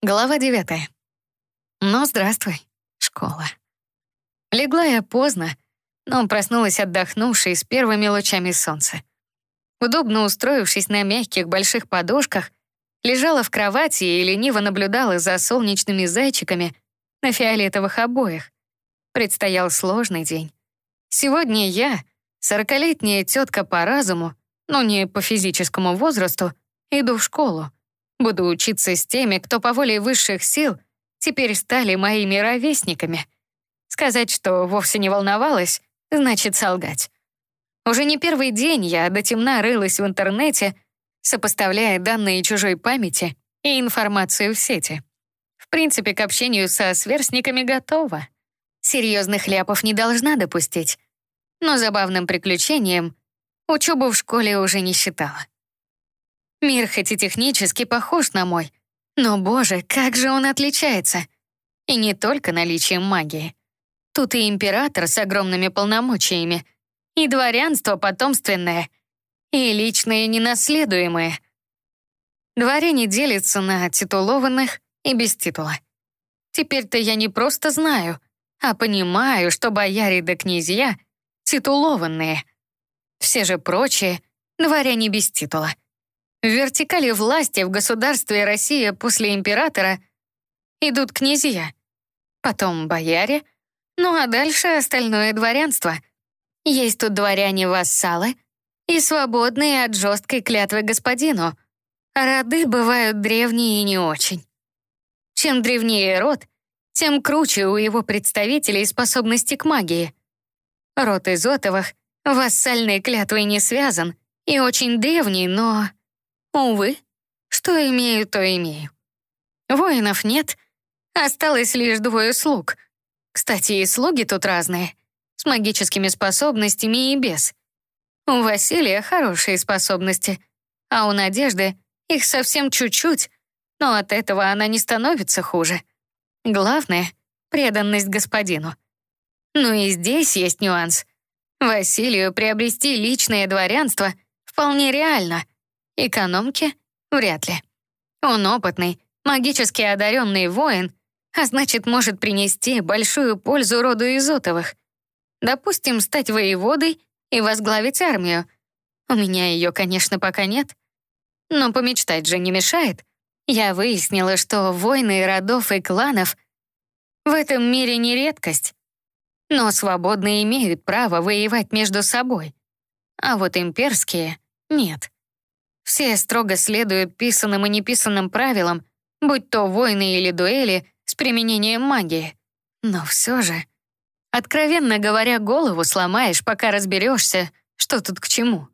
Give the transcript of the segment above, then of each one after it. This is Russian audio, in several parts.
Глава девятая. Ну, здравствуй, школа. Легла я поздно, но проснулась отдохнувшей с первыми лучами солнца. Удобно устроившись на мягких больших подушках, лежала в кровати и лениво наблюдала за солнечными зайчиками на фиолетовых обоях. Предстоял сложный день. Сегодня я, сорокалетняя тетка по разуму, но не по физическому возрасту, иду в школу. Буду учиться с теми, кто по воле высших сил теперь стали моими ровесниками. Сказать, что вовсе не волновалась, значит солгать. Уже не первый день я до темна рылась в интернете, сопоставляя данные чужой памяти и информацию в сети. В принципе, к общению со сверстниками готова. Серьезных ляпов не должна допустить. Но забавным приключением учебу в школе уже не считала. Мир хоть и технически похож на мой, но, боже, как же он отличается. И не только наличием магии. Тут и император с огромными полномочиями, и дворянство потомственное, и личные ненаследуемые. Дворяне делятся на титулованных и без титула. Теперь-то я не просто знаю, а понимаю, что бояре да князья — титулованные. Все же прочие — дворяне без титула. В вертикали власти в государстве Россия после императора идут князья, потом бояре, ну а дальше остальное дворянство. Есть тут дворяне-вассалы и свободные от жесткой клятвы господину. Роды бывают древние и не очень. Чем древнее род, тем круче у его представителей способности к магии. Род Изотовых вассальной клятвой не связан и очень древний, но Увы, что имею, то имею. Воинов нет, осталось лишь двое слуг. Кстати, и слуги тут разные, с магическими способностями и без. У Василия хорошие способности, а у Надежды их совсем чуть-чуть, но от этого она не становится хуже. Главное — преданность господину. Ну и здесь есть нюанс. Василию приобрести личное дворянство вполне реально — Экономки? Вряд ли. Он опытный, магически одаренный воин, а значит, может принести большую пользу роду Изотовых. Допустим, стать воеводой и возглавить армию. У меня ее, конечно, пока нет. Но помечтать же не мешает. Я выяснила, что войны родов и кланов в этом мире не редкость. Но свободные имеют право воевать между собой. А вот имперские — нет. Все строго следуют писанным и неписанным правилам, будь то войны или дуэли с применением магии. Но все же, откровенно говоря, голову сломаешь, пока разберешься, что тут к чему.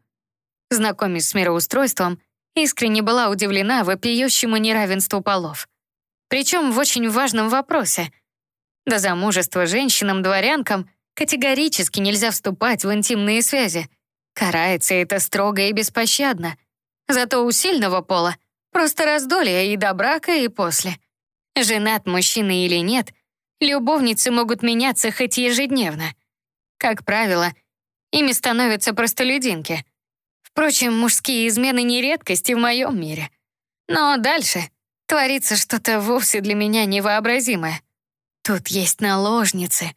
Знакомясь с мироустройством, искренне была удивлена вопиющему неравенству полов. Причем в очень важном вопросе. До замужества женщинам-дворянкам категорически нельзя вступать в интимные связи. Карается это строго и беспощадно. Зато у сильного пола просто раздолье и до брака, и после. Женат мужчина или нет, любовницы могут меняться хоть ежедневно. Как правило, ими становятся простолюдинки. Впрочем, мужские измены не редкость и в моем мире. Но дальше творится что-то вовсе для меня невообразимое. Тут есть наложницы.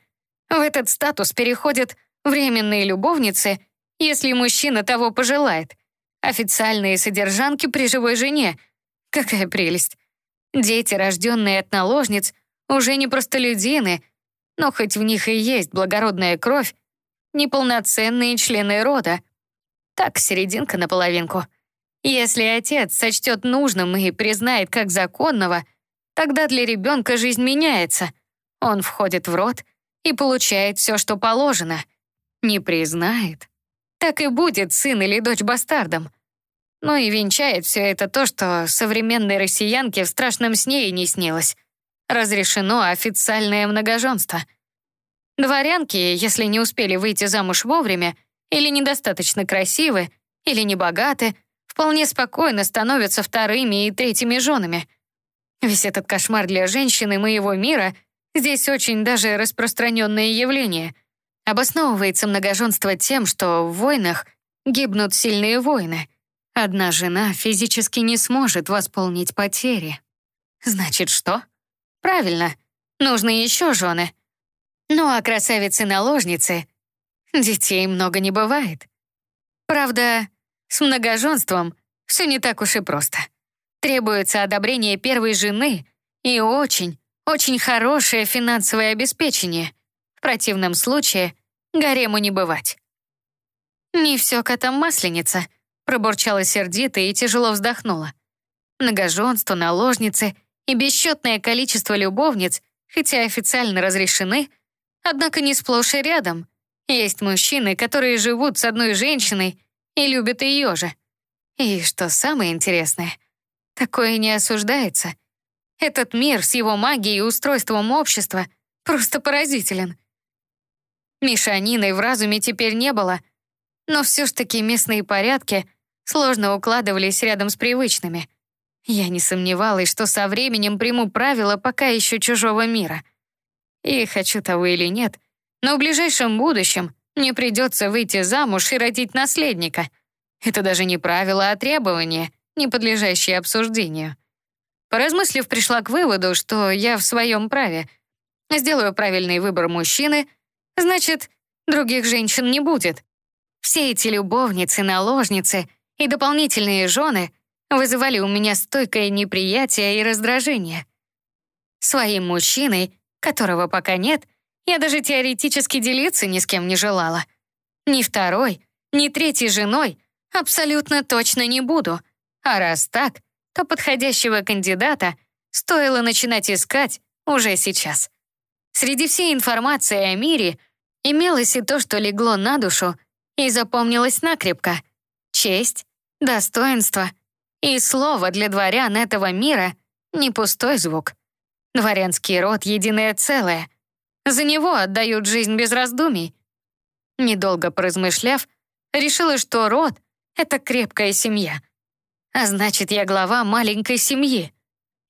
В этот статус переходят временные любовницы, если мужчина того пожелает — Официальные содержанки при живой жене. Какая прелесть. Дети, рожденные от наложниц, уже не простолюдины, но хоть в них и есть благородная кровь, неполноценные члены рода. Так, серединка на половинку. Если отец сочтет нужным и признает как законного, тогда для ребенка жизнь меняется. Он входит в род и получает все, что положено. Не признает, так и будет сын или дочь бастардом. Ну и венчает все это то, что современной россиянке в страшном сне и не снилось. Разрешено официальное многоженство. Дворянки, если не успели выйти замуж вовремя, или недостаточно красивы, или небогаты, вполне спокойно становятся вторыми и третьими женами. Весь этот кошмар для женщины моего мира здесь очень даже распространенное явление — Обосновывается многоженство тем, что в войнах гибнут сильные воины. Одна жена физически не сможет восполнить потери. Значит, что? Правильно, нужны еще жены. Ну а красавицы-наложницы детей много не бывает. Правда, с многоженством все не так уж и просто. Требуется одобрение первой жены и очень, очень хорошее финансовое обеспечение. В противном случае гарему не бывать. «Не все котам масленица», — пробурчала сердито и тяжело вздохнула. Многоженство, наложницы и бесчетное количество любовниц, хотя официально разрешены, однако не сплошь и рядом. Есть мужчины, которые живут с одной женщиной и любят ее же. И что самое интересное, такое не осуждается. Этот мир с его магией и устройством общества просто поразителен. Мешанины в разуме теперь не было, но все ж таки местные порядки сложно укладывались рядом с привычными. Я не сомневалась, что со временем приму правила пока еще чужого мира. И хочу того или нет, но в ближайшем будущем мне придется выйти замуж и родить наследника. Это даже не правило, а требование, не подлежащее обсуждению. Поразмыслив, пришла к выводу, что я в своем праве. Сделаю правильный выбор мужчины, значит, других женщин не будет. Все эти любовницы, наложницы и дополнительные жены вызывали у меня стойкое неприятие и раздражение. Своим мужчиной, которого пока нет, я даже теоретически делиться ни с кем не желала. Ни второй, ни третьей женой абсолютно точно не буду. А раз так, то подходящего кандидата стоило начинать искать уже сейчас. Среди всей информации о мире имелось и то, что легло на душу и запомнилось накрепко. Честь, достоинство и слово для дворян этого мира — не пустой звук. Дворянский род — единое целое. За него отдают жизнь без раздумий. Недолго поразмышляв, решила, что род — это крепкая семья. А значит, я глава маленькой семьи.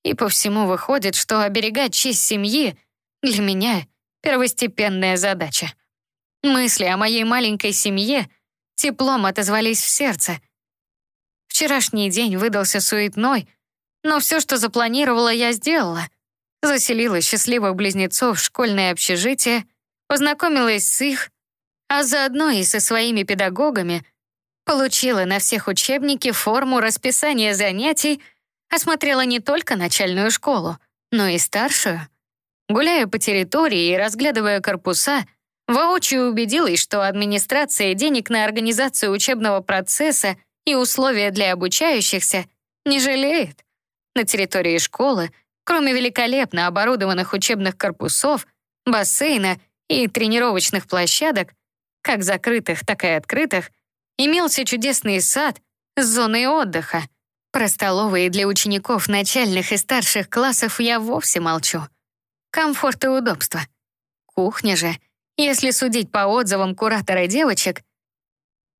И по всему выходит, что оберегать честь семьи для меня — первостепенная задача. Мысли о моей маленькой семье теплом отозвались в сердце. Вчерашний день выдался суетной, но все, что запланировала, я сделала. Заселила счастливых близнецов в школьное общежитие, познакомилась с их, а заодно и со своими педагогами — Получила на всех учебники, форму, расписание занятий, осмотрела не только начальную школу, но и старшую. Гуляя по территории и разглядывая корпуса, воочию убедилась, что администрация денег на организацию учебного процесса и условия для обучающихся не жалеет. На территории школы, кроме великолепно оборудованных учебных корпусов, бассейна и тренировочных площадок, как закрытых, так и открытых, Имелся чудесный сад с зоной отдыха. Про столовые для учеников начальных и старших классов я вовсе молчу. Комфорт и удобство. Кухня же, если судить по отзывам куратора девочек,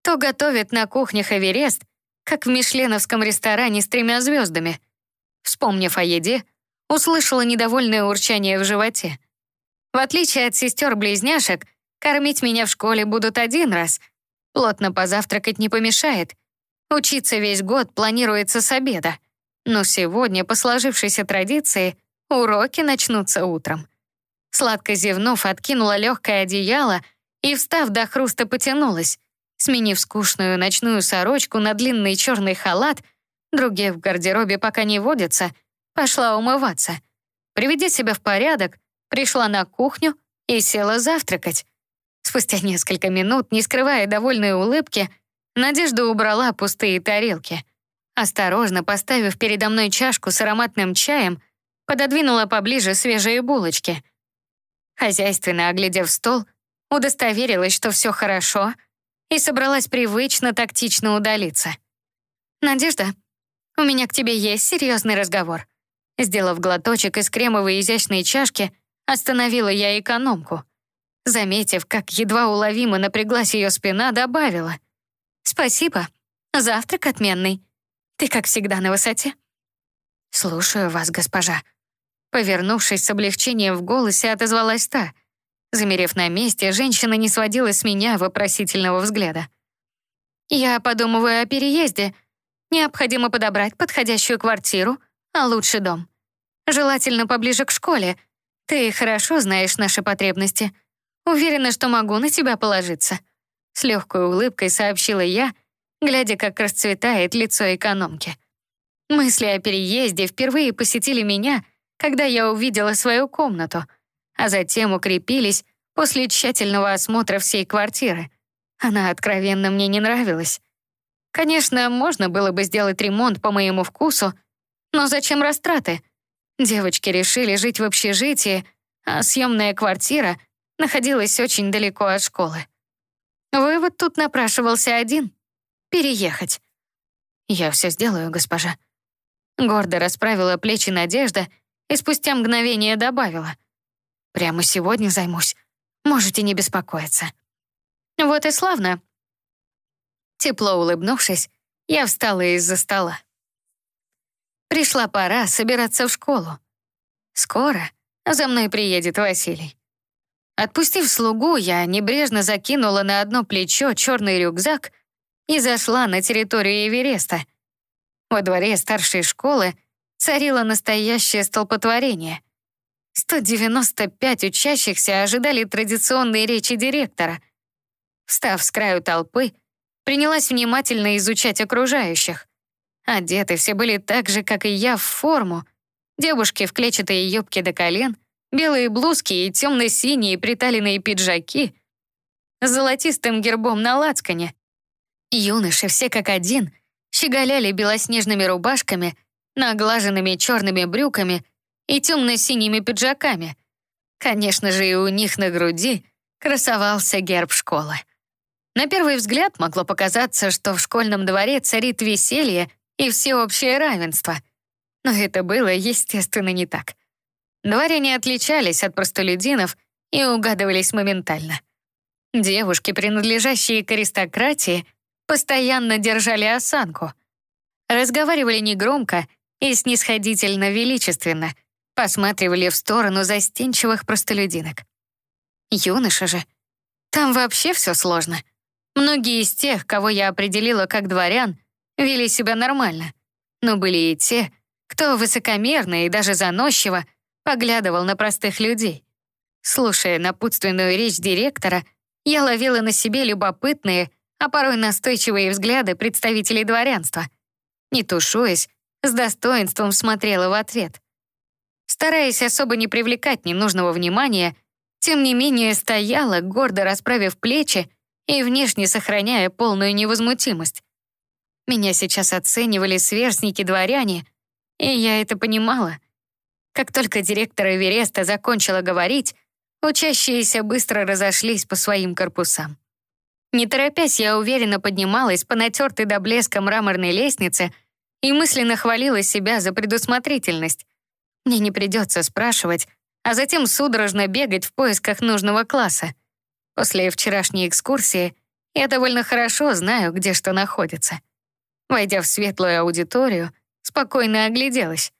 то готовят на кухнях Эверест, как в мишленовском ресторане с тремя звездами. Вспомнив о еде, услышала недовольное урчание в животе. В отличие от сестер-близняшек, кормить меня в школе будут один раз — Плотно позавтракать не помешает. Учиться весь год планируется с обеда. Но сегодня, по сложившейся традиции, уроки начнутся утром. Сладко зевнув, откинула легкое одеяло и, встав до хруста, потянулась. Сменив скучную ночную сорочку на длинный черный халат, других в гардеробе пока не водятся, пошла умываться. Приведя себя в порядок, пришла на кухню и села завтракать. Спустя несколько минут, не скрывая довольной улыбки, Надежда убрала пустые тарелки. Осторожно поставив передо мной чашку с ароматным чаем, пододвинула поближе свежие булочки. Хозяйственно оглядев стол, удостоверилась, что все хорошо, и собралась привычно тактично удалиться. «Надежда, у меня к тебе есть серьезный разговор». Сделав глоточек из кремовой изящной чашки, остановила я экономку — Заметив, как едва уловимо напряглась ее спина, добавила. «Спасибо. Завтрак отменный. Ты, как всегда, на высоте». «Слушаю вас, госпожа». Повернувшись с облегчением в голосе, отозвалась та. Замерев на месте, женщина не сводила с меня вопросительного взгляда. «Я подумываю о переезде. Необходимо подобрать подходящую квартиру, а лучше дом. Желательно поближе к школе. Ты хорошо знаешь наши потребности. Уверена, что могу на тебя положиться». С легкой улыбкой сообщила я, глядя, как расцветает лицо экономки. Мысли о переезде впервые посетили меня, когда я увидела свою комнату, а затем укрепились после тщательного осмотра всей квартиры. Она откровенно мне не нравилась. Конечно, можно было бы сделать ремонт по моему вкусу, но зачем растраты? Девочки решили жить в общежитии, а съемная квартира находилась очень далеко от школы. Вывод тут напрашивался один — переехать. «Я все сделаю, госпожа». Гордо расправила плечи Надежда и спустя мгновение добавила. «Прямо сегодня займусь. Можете не беспокоиться». Вот и славно. Тепло улыбнувшись, я встала из-за стола. Пришла пора собираться в школу. Скоро за мной приедет Василий. Отпустив слугу, я небрежно закинула на одно плечо черный рюкзак и зашла на территорию Эвереста. Во дворе старшей школы царило настоящее столпотворение. 195 учащихся ожидали традиционной речи директора. Встав с краю толпы, принялась внимательно изучать окружающих. Одеты все были так же, как и я, в форму. Девушки в клетчатые юбки до колен, белые блузки и темно-синие приталенные пиджаки с золотистым гербом на лацкане. Юноши все как один щеголяли белоснежными рубашками, наглаженными черными брюками и темно-синими пиджаками. Конечно же, и у них на груди красовался герб школы. На первый взгляд могло показаться, что в школьном дворе царит веселье и всеобщее равенство. Но это было, естественно, не так. Дворяне отличались от простолюдинов и угадывались моментально. Девушки, принадлежащие к аристократии, постоянно держали осанку. Разговаривали негромко и снисходительно величественно, посматривали в сторону застенчивых простолюдинок. Юноша же, там вообще все сложно. Многие из тех, кого я определила как дворян, вели себя нормально. Но были и те, кто высокомерно и даже заносчиво поглядывал на простых людей. Слушая напутственную речь директора, я ловила на себе любопытные, а порой настойчивые взгляды представителей дворянства. Не тушуясь, с достоинством смотрела в ответ. Стараясь особо не привлекать ненужного внимания, тем не менее стояла, гордо расправив плечи и внешне сохраняя полную невозмутимость. Меня сейчас оценивали сверстники-дворяне, и я это понимала. Как только директор Эвереста закончила говорить, учащиеся быстро разошлись по своим корпусам. Не торопясь, я уверенно поднималась по натертой до блеска мраморной лестнице и мысленно хвалила себя за предусмотрительность. Мне не придется спрашивать, а затем судорожно бегать в поисках нужного класса. После вчерашней экскурсии я довольно хорошо знаю, где что находится. Войдя в светлую аудиторию, спокойно огляделась.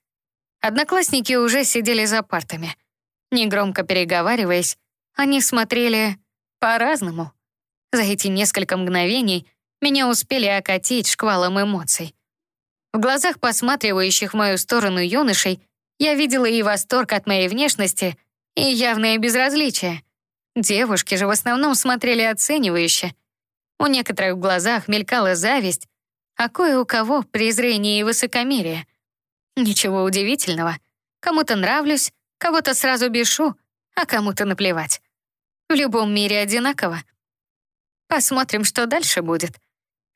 Одноклассники уже сидели за партами. Негромко переговариваясь, они смотрели по-разному. За эти несколько мгновений меня успели окатить шквалом эмоций. В глазах посматривающих в мою сторону юношей я видела и восторг от моей внешности, и явное безразличие. Девушки же в основном смотрели оценивающе. У некоторых в глазах мелькала зависть, а кое у кого презрение и высокомерие. Ничего удивительного. Кому-то нравлюсь, кого-то сразу бешу, а кому-то наплевать. В любом мире одинаково. Посмотрим, что дальше будет.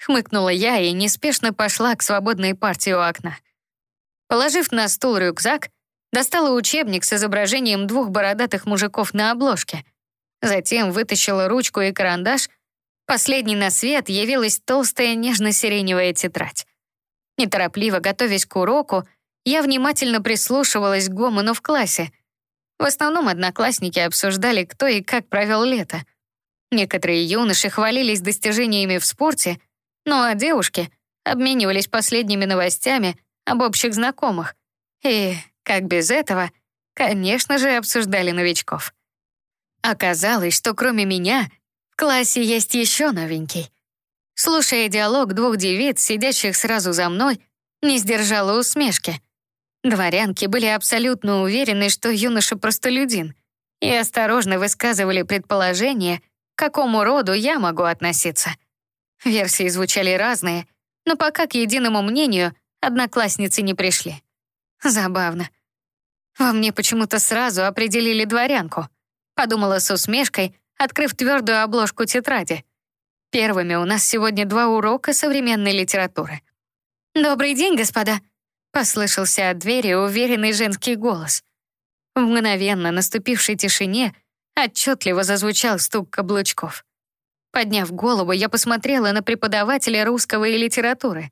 Хмыкнула я и неспешно пошла к свободной партии у окна. Положив на стул рюкзак, достала учебник с изображением двух бородатых мужиков на обложке — Затем вытащила ручку и карандаш. Последний на свет явилась толстая нежно-сиреневая тетрадь. Неторопливо готовясь к уроку, я внимательно прислушивалась к гомону в классе. В основном одноклассники обсуждали, кто и как провел лето. Некоторые юноши хвалились достижениями в спорте, ну а девушки обменивались последними новостями об общих знакомых. И, как без этого, конечно же, обсуждали новичков. Оказалось, что кроме меня в классе есть еще новенький. Слушая диалог двух девиц, сидящих сразу за мной, не сдержала усмешки. Дворянки были абсолютно уверены, что юноша простолюдин, и осторожно высказывали предположение, к какому роду я могу относиться. Версии звучали разные, но пока к единому мнению одноклассницы не пришли. Забавно. Во мне почему-то сразу определили дворянку. Подумала с усмешкой, открыв твердую обложку тетради. Первыми у нас сегодня два урока современной литературы. «Добрый день, господа!» Послышался от двери уверенный женский голос. В мгновенно наступившей тишине отчетливо зазвучал стук каблучков. Подняв голову, я посмотрела на преподавателя русского и литературы.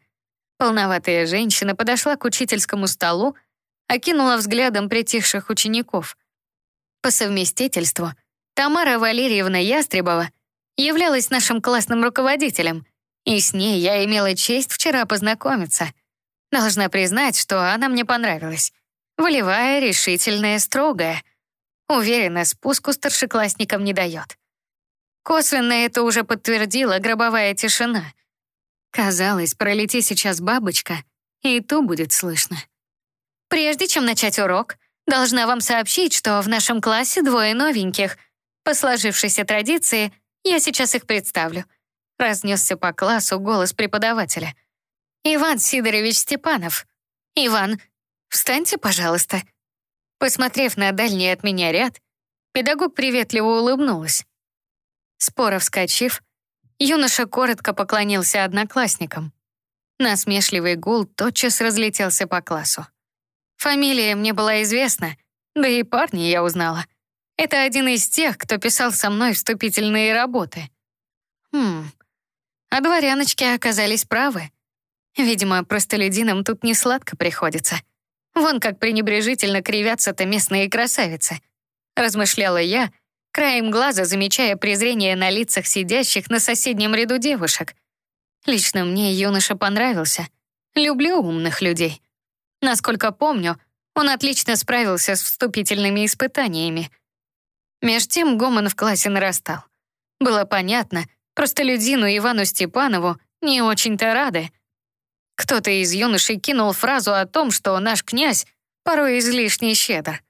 Полноватая женщина подошла к учительскому столу, окинула взглядом притихших учеников. По совместительству Тамара Валерьевна Ястребова являлась нашим классным руководителем, и с ней я имела честь вчера познакомиться. Должна признать, что она мне понравилась. Волевая, решительная, строгая. Уверена, спуску старшеклассникам не дает. Косвенно это уже подтвердила гробовая тишина. Казалось, пролети сейчас бабочка, и то будет слышно. Прежде чем начать урок, должна вам сообщить, что в нашем классе двое новеньких. По сложившейся традиции, я сейчас их представлю. Разнесся по классу голос преподавателя — Иван Сидорович Степанов. Иван, встаньте, пожалуйста. Посмотрев на дальний от меня ряд, педагог приветливо улыбнулась. Споро вскочив, юноша коротко поклонился одноклассникам. Насмешливый гул тотчас разлетелся по классу. Фамилия мне была известна, да и парня я узнала. Это один из тех, кто писал со мной вступительные работы. Хм, а дворяночки оказались правы. Видимо, простолюдинам тут не сладко приходится. Вон как пренебрежительно кривятся-то местные красавицы. Размышляла я, краем глаза замечая презрение на лицах сидящих на соседнем ряду девушек. Лично мне юноша понравился. Люблю умных людей. Насколько помню, он отлично справился с вступительными испытаниями. Меж тем гомон в классе нарастал. Было понятно, простолюдину Ивану Степанову не очень-то рады. Кто-то из юношей кинул фразу о том, что наш князь порой излишне щедр.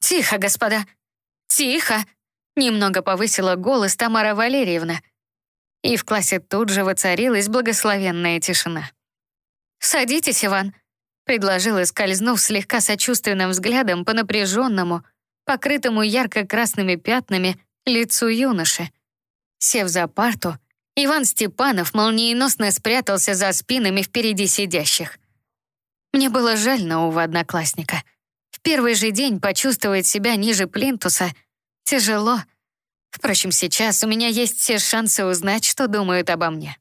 «Тихо, господа! Тихо!» Немного повысила голос Тамара Валерьевна. И в классе тут же воцарилась благословенная тишина. «Садитесь, Иван», — предложила, скользнув слегка сочувственным взглядом по напряженному, покрытому ярко-красными пятнами лицу юноши. Сев за парту, Иван Степанов молниеносно спрятался за спинами впереди сидящих. Мне было жаль нового одноклассника. В первый же день почувствовать себя ниже плинтуса тяжело. Впрочем, сейчас у меня есть все шансы узнать, что думают обо мне.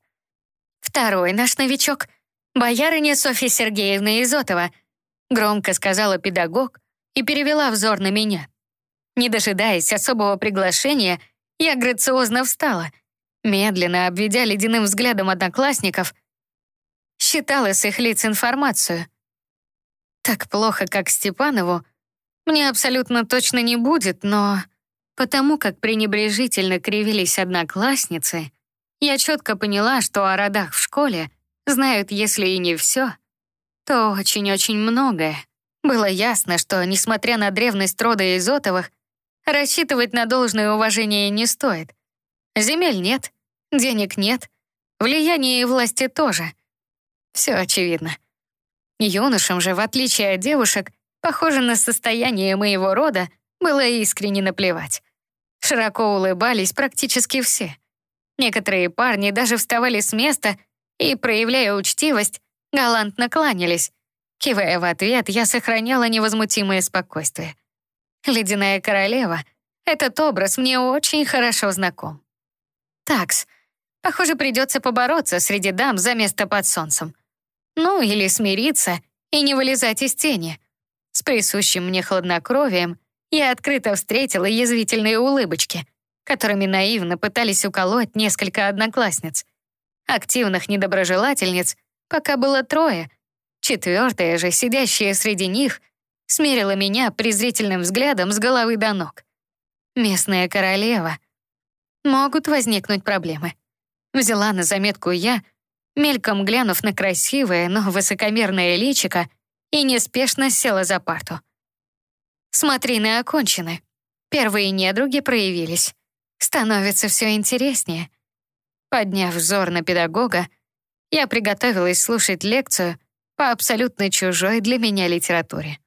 Второй наш новичок — боярыня Софья Сергеевна Изотова, громко сказала педагог и перевела взор на меня. Не дожидаясь особого приглашения, я грациозно встала — Медленно обведя ледяным взглядом одноклассников, считала с их лиц информацию. Так плохо, как Степанову, мне абсолютно точно не будет, но потому как пренебрежительно кривились одноклассницы, я четко поняла, что о родах в школе знают, если и не все, то очень-очень многое. Было ясно, что, несмотря на древность рода Изотовых, рассчитывать на должное уважение не стоит — Земель нет, денег нет, влияния и власти тоже. Все очевидно. Юношам же, в отличие от девушек, похоже на состояние моего рода, было искренне наплевать. Широко улыбались практически все. Некоторые парни даже вставали с места и, проявляя учтивость, галантно кланялись. Кивая в ответ, я сохраняла невозмутимое спокойствие. Ледяная королева — этот образ мне очень хорошо знаком. Такс. Похоже, придется побороться среди дам за место под солнцем. Ну, или смириться и не вылезать из тени. С присущим мне хладнокровием я открыто встретила язвительные улыбочки, которыми наивно пытались уколоть несколько одноклассниц. Активных недоброжелательниц пока было трое. Четвертая же, сидящая среди них, смерила меня презрительным взглядом с головы до ног. Местная королева — могут возникнуть проблемы. Взяла на заметку я, мельком глянув на красивое, но высокомерное личико и неспешно села за парту. Смотрины окончены. Первые недруги проявились. Становится все интереснее. Подняв взор на педагога, я приготовилась слушать лекцию по абсолютно чужой для меня литературе.